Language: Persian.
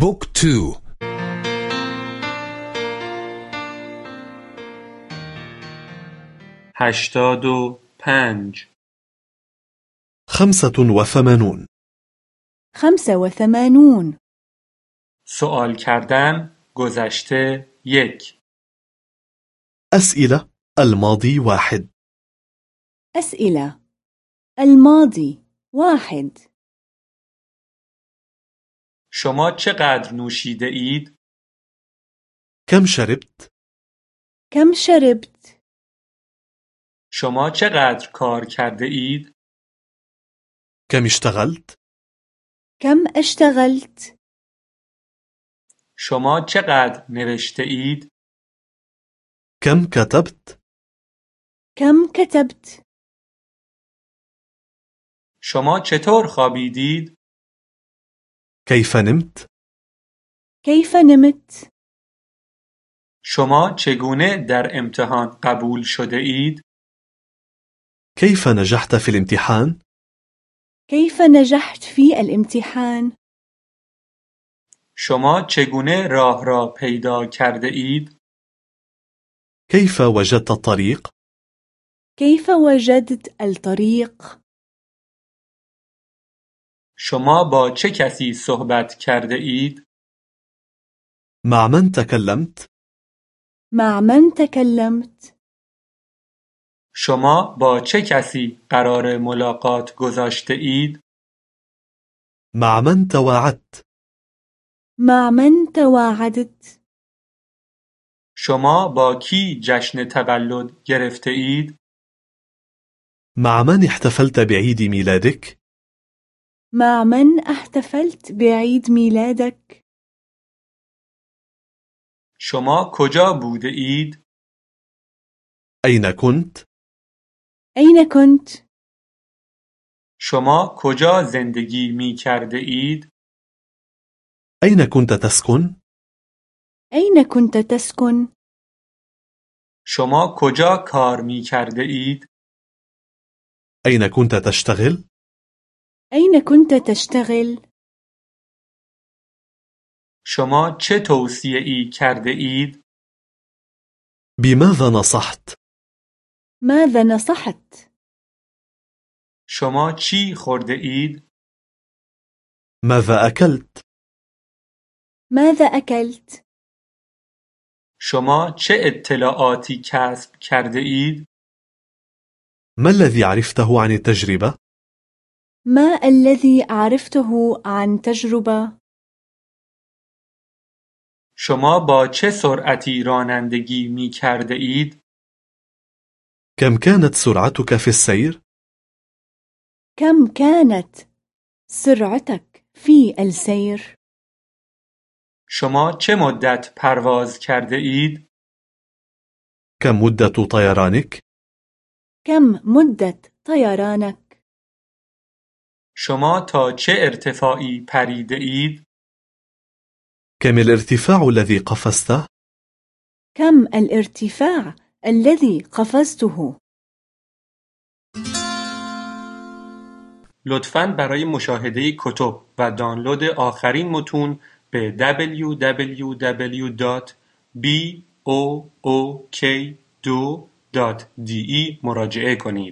بوك تو. هشتاد و پنج. خمسة وثمانون. خمسة وثمانون. سوال کردن گذشته یک. أسئلة الماضي واحد. أسئلة. الماضي واحد. شما چقدر نوشیده اید؟ كم شربت؟ كم شربت؟ شما چقدر کار کرده اید؟ كم اشتغلت؟ كم اشتغلت؟ شما چقدر نوشته اید؟ كم كتبت؟ كم كتبت؟ شما چطور خوابیدید؟ كيف نمت؟ كيف نمت؟ شما چگونه در امتحان قبول شده اید؟ كيف نجحت في الامتحان؟ كيف نجحت في الامتحان؟ شما چگونه راه را پیدا کرده اید؟ كيف وجدت الطريق؟ كيف وجدت الطريق؟ شما با چه کسی صحبت کرده اید؟ مع من تكلمت؟ مع من تكلمت؟ شما با چه کسی قرار ملاقات گذاشته اید؟ مع من تواعدت؟ مع من تواعدت؟ شما با کی جشن تولد گرفته اید؟ مع من احتفلت بعيد ميلادك؟ مع من احتفلت بعيد ميلادك؟ شما کجا بوده اید؟ أين كنت؟ أين كنت؟ شما کجا زندگی می کرده اید؟ أين كنت تسكن؟ أين كنت تسكن؟ شما کجا کار می کرده اید؟ أين كنت تشتغل؟ أين كنت تشتغل؟ شما چه توصیه ای کرده اید؟ بماذا نصحت؟ ماذا نصحت؟ شما چی خورده اید؟ ماذا أكلت؟ ماذا أكلت؟ شما چه اطلاعاتی کسب کرده اید؟ ما الذي عرفته عن التجربة؟ ما الذي عرفته عن تجربة؟ شما با چه سرعتی رانندگی می کرده اید؟ كم كانت سرعتك في السير؟ كم كانت سرعتك في السير؟ شما چه مدت پرواز کرده اید؟ كم مدة طيرانك؟ كم مدة طيرانك؟ شما تا چه ارتفاعی پریده اید؟ كم الارتفاع الذي قفزته؟ كم الارتفاع الذي قفزته؟ لطفاً برای مشاهده کتب و دانلود آخرین متون به www.book2.de مراجعه کنید.